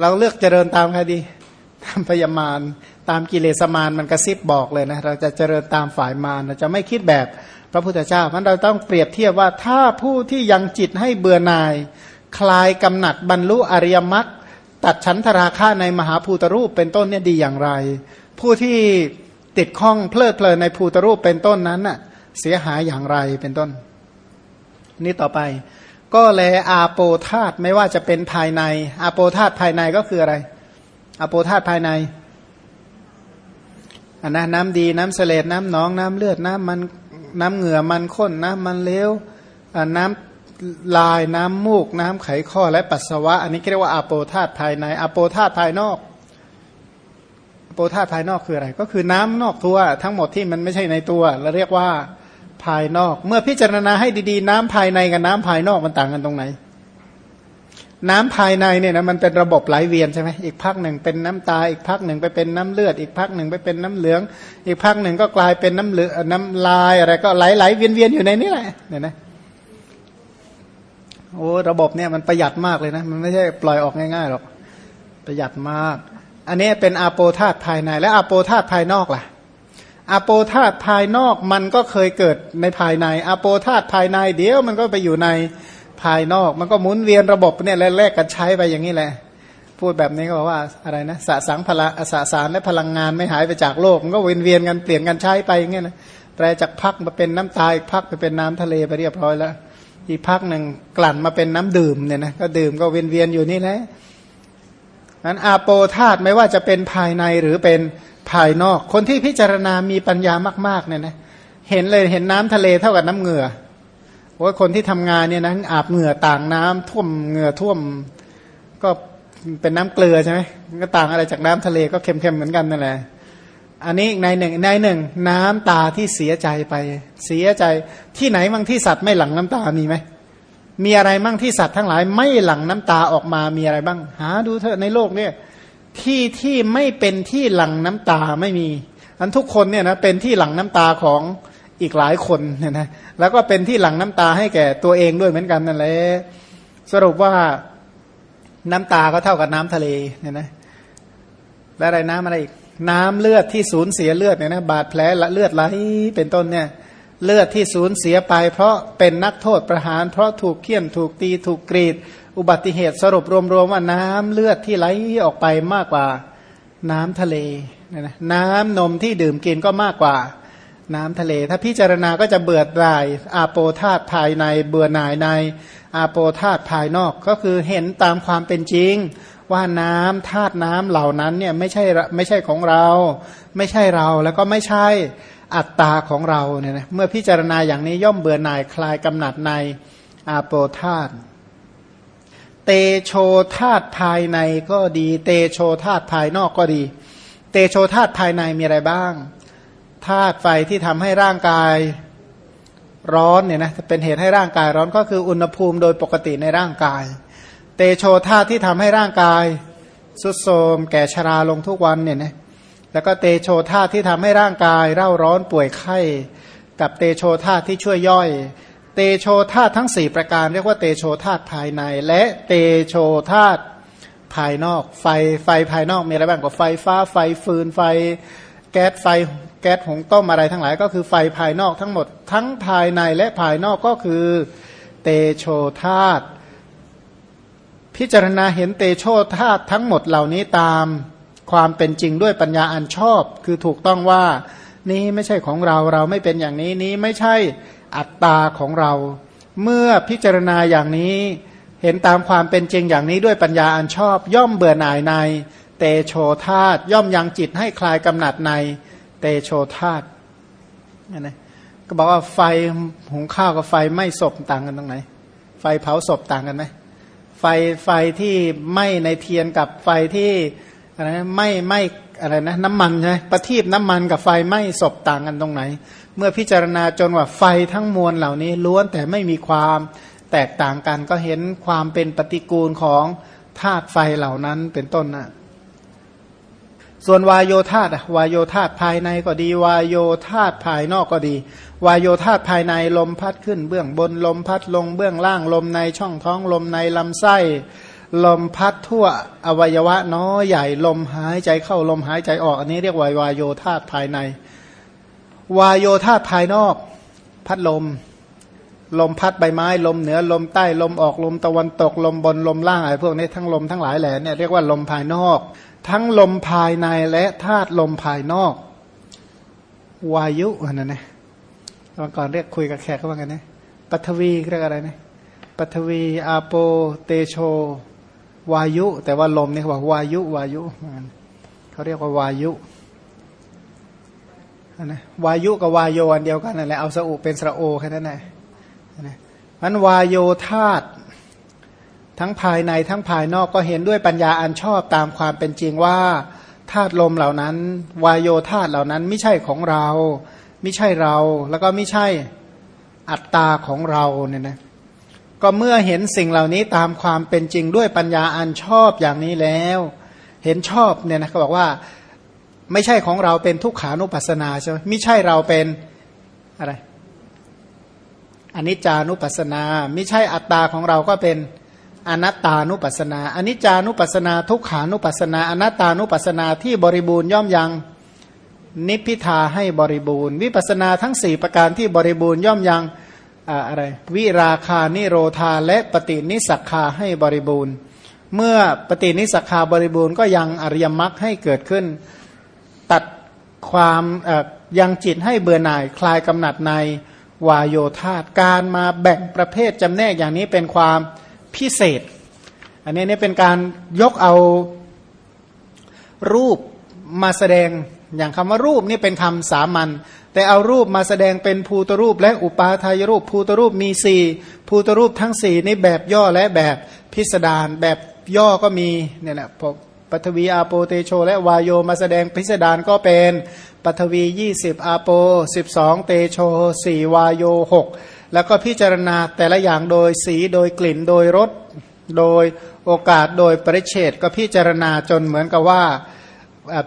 เราเลือกเจริญตามใครดี ตามพยามารตามกิเลสมารมันกระซิบบอกเลยนะเราจะเจริญตามฝ่ายมารเราจะไม่คิดแบบพระพุทธเจ้าเพราะเราต้องเปรียบเทียบว่าถ้าผู้ที่ยังจิตให้เบื่อหน่าย คลายกำหนัดบรรลุอริยมรรคตัดชั้นธราคาในมหาภูตรูปเป็นต้นเนี่ยดีอย่างไร ผู้ที่ติดข้องเพลิดเพลินในภูตรูปเป็นต้นนั้นน่ะเสียหายอย่างไรเป็นต้น นี่ต่อไป ก็แลอาโปธาตไม่ว่าจะเป็นภายใน อาโปธาตภายในก็คืออะไร อาโปธาตภายในอันนะน้ำดีน้ำเสลดน้ำหนองน้ำเลือดน้ำมันน้ำเหงื่อมันข้นน้ำมันเลี้ยวน้ำ ลายน้ำมูกน้ำไขข้อและปัสสาวะ อันนี้เรียกว่าอาโปธาตภายในอาโปธาตภายนอกอโปธาตภายนอกคืออะไร ก็คือน้ำนอกตัวทั้งหมดที่มันไม่ใช่ในตัวเราเรียกว่าภายนอก เมื่อพิจารณาให้ดีๆ น้ำภายในกับน้ำภายนอกมันต่างกันตรงไหน น้ำภายในเนี่ยนะมันเป็นระบบไหลเวียนใช่ไหมอีกพักหนึ่งเป็นน้ำตาอีกพักหนึ่งไปเป็นน้ำเลือด อีกพักหนึ่งไปเป็นน้ำเหลือง อีกพักหนึ่งก็กลายเป็นน้ำเหลือน้ำลายอะไรก็ไหลๆเวียนๆอยู่ในนี้แหละเนี่ยนะ โอ้ระบบเนี่ยมันประหยัดมากเลยนะ มันไม่ใช่ปล่อยออกง่ายๆหรอกประหยัดมาก อันนี้เป็นอาโปธาตภายใน และอาโปธาตภายนอกล่ะอาโปธาตภายนอกมันก็เคยเกิดในภายในอาโปธาตภายในเดี๋ยวมันก็ไปอยู่ในภายนอก มันก็หมุนเวียนระบบเนี่ยแลกกันใช้ไปอย่างนี้แหละ พูดแบบนี้ก็บอกว่าอะไรนะสสังพละสสารและพลังงานไม่หายไปจากโลก มันก็เวียนเวียนกันเปลี่ยนกันใช้ไปอย่างเงี้ยนะแปลจากพักมาเป็นน้ำตายพักไปเป็นน้ำทะเลไปเรียบร้อยแล้ว อีกพักหนึ่งกลั่นมาเป็นน้ำดื่มเนี่ยนะก็ดื่มก็เวียนเวียนอยู่นี่แหละนั้นอาโปธาตไม่ว่าจะเป็นภายในหรือเป็นภายนอก คนที่พิจารณามีปัญญามากๆเนี่ยนะเห็นเลยเห็นน้ำทะเลเท่ากับน้ำเหงื่อว่าคนที่ทำงานเนี่ยนะอาบเหงื่อต่างน้ำท่วมเหงื่อท่วมก็เป็นน้ำเกลือใช่ไหมก็ต่างอะไรจากน้ำทะเลก็เค็มๆเหมือนกันนั่นแหละ อันนี้ในหนึ่งในหนึ่งน้ำตาที่เสียใจไป เสียใจที่ไหนมั่งที่สัตว์ไม่หลั่งน้ำตามีไหมมีอะไรมั่งที่สัตว์ทั้งหลายไม่หลั่งน้ำตาออกมามีอะไรบ้าง หาดูเถอะในโลกเนี่ยที่ที่ไม่เป็นที่หลั่งน้ำตาไม่มีอันทุกคนเนี่ยนะเป็นที่หลั่งน้ำตาของอีกหลายคนเนี่ยนะแล้วก็เป็นที่หลั่งน้ำตาให้แก่ตัวเองด้วยเหมือนกันนั่นแหละสรุปว่าน้ำตาก็เท่ากับน้ำทะเลเนี่ยนะแล้วอะไรน้ำอะไรอีก น้ำเลือดที่สูญเสียเลือดเนี่ยนะบาดแผลละเลือดไหลเป็นต้นเนี่ยเลือดที่สูญเสียไป เพราะเป็นนักโทษประหาร เพราะถูกเคี่ยนถูกตีถูกกรีด อุบัติเหตุสรุปรวมๆว่าน้ำเลือดที่ไหลออกไปมากกว่าน้ำทะเลนะน้ำนมที่ดื่มกินก็มากกว่าน้ำทะเล ถ้าพิจารณาก็จะเบื่อหน่าย อาโปธาตภายในเบื่อหน่ายใน อาโปธาตภายนอกก็คือเห็นตามความเป็นจริง ว่าน้ำธาตุน้ำเหล่านั้นเนี่ยไม่ใช่ไม่ใช่ของเรา ไม่ใช่เราแล้วก็ไม่ใช่อัตตาของเราเนี่ยนะเมื่อพิจารณาอย่างนี้ย่อมเบื่อหน่ายคลายกำหนัดในอาโปธาตเตโชธาตภายในก็ดี เตโชธาตภายนอกก็ดี เตโชธาตภายในมีอะไรบ้างธาตุไฟที่ทำให้ร่างกายร้อนเนี่ยนะเป็นเหตุให้ร่างกายร้อนก็คืออุณหภูมิโดยปกติในร่างกาย เตโชธาตุที่ทำให้ร่างกายสุดโทมแก่ชราลงทุกวันเนี่ยนะแล้วก็เตโชธาตุที่ทำให้ร่างกายเร่าร้อนป่วยไข้ กับเตโชธาตุที่ช่วยย่อย เตโชธาตุทั้งสี่ประการเรียกว่าเตโชธาตุภายใน และเตโชธาตุภายนอก ไฟไฟภายนอกมีอะไรบ้างก็ไฟฟ้าไฟฟืนไฟแก๊สไฟแก๊สหงต้มอะไรทั้งหลายก็คือไฟภายนอกทั้งหมดทั้งภายในและภายนอกก็คือเตโชธาต พิจารณาเห็นเตโชธาตทั้งหมดเหล่านี้ตามความเป็นจริงด้วยปัญญาอันชอบ คือถูกต้องว่านี้ไม่ใช่ของเราเราไม่เป็นอย่างนี้นี้ไม่ใช่อัตตาของเรา เมื่อพิจารณาอย่างนี้เห็นตามความเป็นจริงอย่างนี้ด้วยปัญญาอันชอบ ย่อมเบื่อหน่ายใน เตโชธาตย่อมยังจิตให้คลายกำหนัดในเตโชธาตนะก็บอกว่าไฟหุงข้าวกับไฟไม้ศพต่างกันตรงไหน ไฟเผาศพต่างกันไหม ไฟไฟที่ไหม้ในเทียนกับไฟที่อะไรนะไหม้ไหม้อะไรนะน้ำมันใช่ไหมประทีปน้ำมันกับไฟไหม้ศพต่างกันตรงไหน เมื่อพิจารณาจนว่าไฟทั้งมวลเหล่านี้ล้วนแต่ไม่มีความแตกต่างกันก็เห็นความเป็นปฏิกูลของธาตุไฟเหล่านั้นเป็นต้นน่ะ ส่วนวายโยธาตวายโยธาตภายในก็ดี วายโยธาตภายนอกก็ดี วายโยธาตภายในลมพัดขึ้น เบื้องบนลมพัดลงเบื้องล่างลมในช่องท้องลมในลำไส้ลมพัดทั่วอวัยวะน้อยใหญ่ลมหายใจเข้าลมหายใจออก อันนี้เรียกว่าวายโยธาตภายใน วายโยธาตภายนอก พัดลม ลมพัดใบไม้ ลมเหนือลมใต้ลมออกลมตะวันตกลมบนลมล่างอะไรพวกนี้ทั้งลมทั้งหลายแหล่เนี่ยเรียกว่าลมภายนอก ทั้งลมภายในและธาตุลมภายนอก วายุนั่นนะตอก่อนเรียกคุยกับแขกเขาว่ากันนะปัทวีเรียกอะไรนะปัทวีอาโป เตโช วายุ แต่ว่าลมนี่เขาบอกวายุ วายุเขาเรียกว่าวายุนะวายุกับวายโยอันเดียวกันนั่นแหละเอาสอุเป็นสระโอแค่นั้นแหละนั้นวายโยธาตุ ทั้งภายในทั้งภายนอกก็เห็นด้วยปัญญาอันชอบตามความเป็นจริงว่าธาตุลมเหล่านั้น วายโยธาตุเหล่านั้นไม่ใช่ของเราไม่ใช่เรา แล้วก็ไม่ใช่อัตตาของเราเนี่ยนะก็เมื่อเห็นสิ่งเหล่านี้ตามความเป็นจริงด้วยปัญญาอันชอบอย่างนี้แล้ว เห็นชอบเนี่ยนะเขาบอกว่าไม่ใช่ของเราเป็นทุกขานุปัสสนาใช่ไหมไม่ใช่เราเป็นอะไรอนิจจานุปัสสนา ไม่ใช่อัตตาของเราก็เป็น อนัตตานุปัสนาอนิจจานุปัสนา ทุกขานุปัสนา อนัตตานุปัสนาที่บริบูรณ์ย่อมยังนิพพิทาให้บริบูรณ์ วิปัสนาทั้งสี่ประการที่บริบูรณ์ย่อมยังอะไรวิราคานิโรธาและปฏินิสักคาให้บริบูรณ์ เมื่อปฏินิสักคาบริบูรณ์ก็ยังอริยมรรคให้เกิดขึ้น ตัดความยังจิตให้เบื่อหน่ายคลายกำหนัดในวายโยธาตการมาแบ่งประเภทจำแนกอย่างนี้เป็นความ พิเศษ อันนี้นี่เป็นการยกเอารูปมาแสดงอย่างคำว่ารูปนี่เป็นคำสามัญแต่เอารูปมาแสดงเป็นภูตรูป และอุปาทายรูปภูตรูปมีสี่ภูตรูปทั้งสี่นี่แบบย่อและแบบพิสดารแบบย่อก็มีเนี่ยนะปฐวีอาโปเตโช และวายโยมาแสดงพิสดารก็เป็นปฐวียี่สิบอาโปสิบสองเตโชสี่วายโยหก แล้วก็พิจารณาแต่ละอย่างโดยสีโดยกลิ่นโดยรสโดยโอกาสโดยปริเฉดก็พิจารณาจนเหมือนกับว่า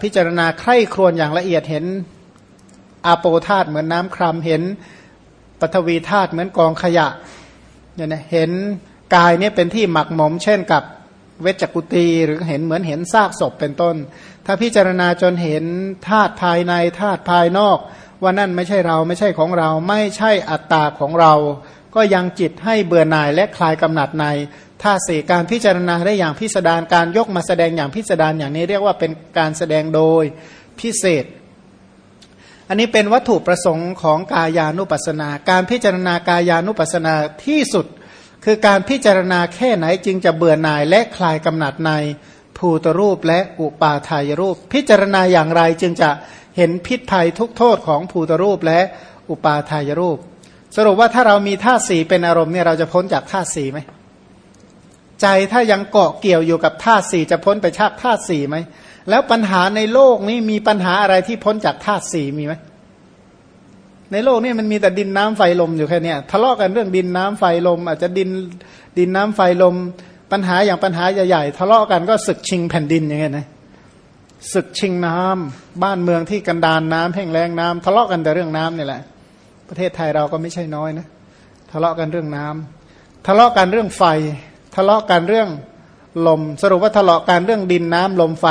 พิจารณาใคร่ครวญอย่างละเอียดเห็นอาโปธาตเหมือนน้ำครามเห็นปฐวีธาตุเหมือนกองขยะเนี่ยนะเห็นกายเนี่ยเป็นที่หมักหมม เช่นกับเวชกุตีหรือเห็นเหมือนเห็นซากศพเป็นต้น ถ้าพิจารณาจนเห็นธาตุภายในธาตุภายนอก ว่านั่นไม่ใช่เราไม่ใช่ของเรา ไม่ใช่อัตตาของเรา ก็ยังจิตให้เบื่อหน่ายและคลายกำหนัดในถ้าสี่การพิจารณาได้อย่างพิสดารการยกมาแสดงอย่างพิสดารอย่างนี้เรียกว่าเป็นการแสดงโดยพิเศษ อันนี้เป็นวัตถุประสงค์ของกายานุปัสสนา การพิจารณากายานุปัสสนาที่สุด คือการพิจารณาแค่ไหนจึงจะเบื่อหน่ายและคลายกำหนัดในภูตรูปและอุปาทายรูป พิจารณาอย่างไรจึงจะ เห็นพิษภัยทุกโทษของภูตรูปและอุปาทายรูป สรุปว่าถ้าเรามีธาสีเป็นอารมณ์เนี่ยเราจะพ้นจากธาสีไหมใจถ้ายังเกาะเกี่ยวอยู่กับธาสีจะพ้นไปชาติธาสีไหมแล้วปัญหาในโลกนี้มีปัญหาอะไรที่พ้นจากธาตุสี่มีไหม ในโลกนี้มันมีแต่ดินน้ำไฟลมอยู่แค่นี้ทะเลาะกันเรื่องดินน้ำไฟลม อาจจะดินดินน้ำไฟลม ปัญหาอย่างปัญหาใหญ่ๆทะเลาะกันก็ศึกชิงแผ่นดินอย่างเงี้ยนะ ศึกชิงน้ำบ้านเมืองที่กันดานน้ำแห้งแล้งน้ำทะเลาะกันแต่เรื่องน้ำนี่แหละ ประเทศไทยเราก็ไม่ใช่น้อยนะ ทะเลาะกันเรื่องน้ำทะเลาะกันเรื่องไฟ ทะเลาะกันเรื่องลม สรุปว่าทะเลาะกันเรื่องดินน้ำลมไฟ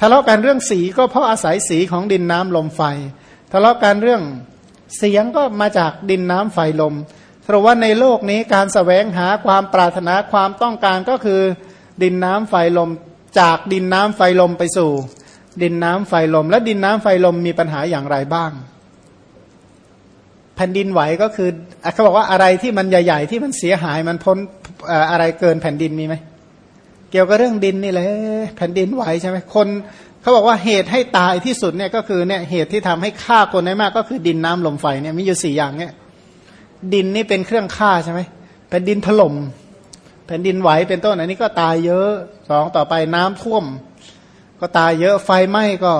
ทะเลาะกันเรื่องสีก็เพราะอาศัยสีของดินน้ำลมไฟ ทะเลาะกันเรื่องเสียงก็มาจากดินน้ำไฟลมสรุปว่าในโลกนี้การสแสวงหาความปรารถนาความต้องการก็คือดินน้ำไฟลม จากดินน้ำไฟลมไปสู่ ดินน้ำไฟลม และดินน้ำไฟลมมีปัญหาอย่างไรบ้าง แผ่นดินไหวก็คือเขาบอกว่าอะไรที่มันใหญ่ ๆ ที่มันเสียหายมันพ้นอะไรเกินแผ่นดินมีไหมเกี่ยวกับเรื่องดินนี่แหละแผ่นดินไหวใช่ไหมคนเขาบอกว่าเหตุให้ตายที่สุดเนี่ยก็คือเนี่ยเหตุที่ทำให้ฆ่าคนได้มากก็คือดินน้ำลมไฟเนี่ยมีอยู่สี่อย่างเนี่ยดินนี่เป็นเครื่องฆ่าใช่ไหมแผ่นดินถล่ม แผ่นดินไหวเป็นต้น อันนี้ก็ตายเยอะสองต่อไปน้ำท่วม ก็ตายเยอะไฟไหม้ก็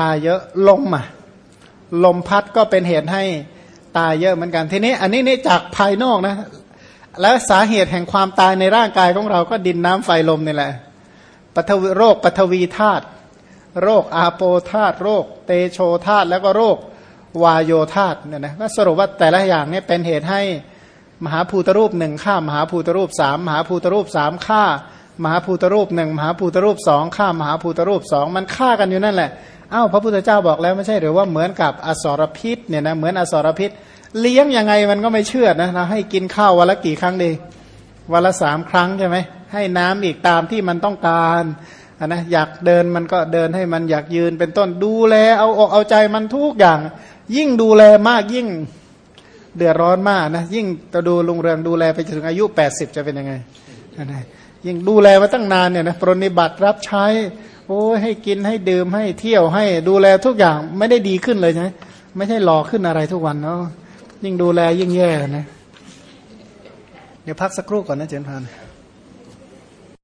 ตายเยอะลมอะลมพัดก็เป็นเหตุให้ตายเยอะเหมือนกันทีนี้ อันนี้นี่จากภายนอกนะ แล้วสาเหตุแห่งความตายในร่างกายของเราก็ดินน้ำไฟลมนี่แหละปฐวีโรคปฐวีธาตุโรคอาโปธาตุโรค เตโชธาตุแล้วก็โรควายโยธาตุเนี่ยนะก็สรุปว่าแต่ละอย่างนี่เป็นเหตุให้ มหาภูตรูปหนึ่งฆ่ามหาภูตรูปสามมหาภูตรูปสามฆ่ามหาภูตรูปหนึ่งมหาภูตรูปสองฆ่ามหาภูตรูปสองมันฆ่ากันอยู่นั่นแหละอ้าวพระพุทธเจ้าบอกแล้วไม่ใช่หรือว่าเหมือนกับอสรพิษเนี่ยนะเหมือนอสรพิษ เลี้ยงยังไงมันก็ไม่เชื่อนะเราให้กินข้าววันละกี่ครั้งดีวันละสามครั้งใช่ไหมให้น้ำอีกตามที่มันต้องการนะอยากเดินมันก็เดินให้มันอยากยืนเป็นต้นดูแลเอาอกเอาใจมันทุกอย่าง ยิ่งดูแลมากยิ่ง เดือดร้อนมากนะยิ่งจะดูลุงเรืองดูแลไปจนถึงอายุ 80 จะเป็นยังไงนะยิ่งดูแลมาตั้งนานเนี่ยนะปรนิบัติรับใช้โอ้ให้กินให้ดื่มให้เที่ยวให้ดูแลทุกอย่างไม่ได้ดีขึ้นเลยใช่ไหมไม่ใช่หล่อขึ้นอะไรทุกวันเนาะยิ่งดูแลยิ่งแย่นะเดี๋ยวพักสักครู่ก่อนนะเจนพาน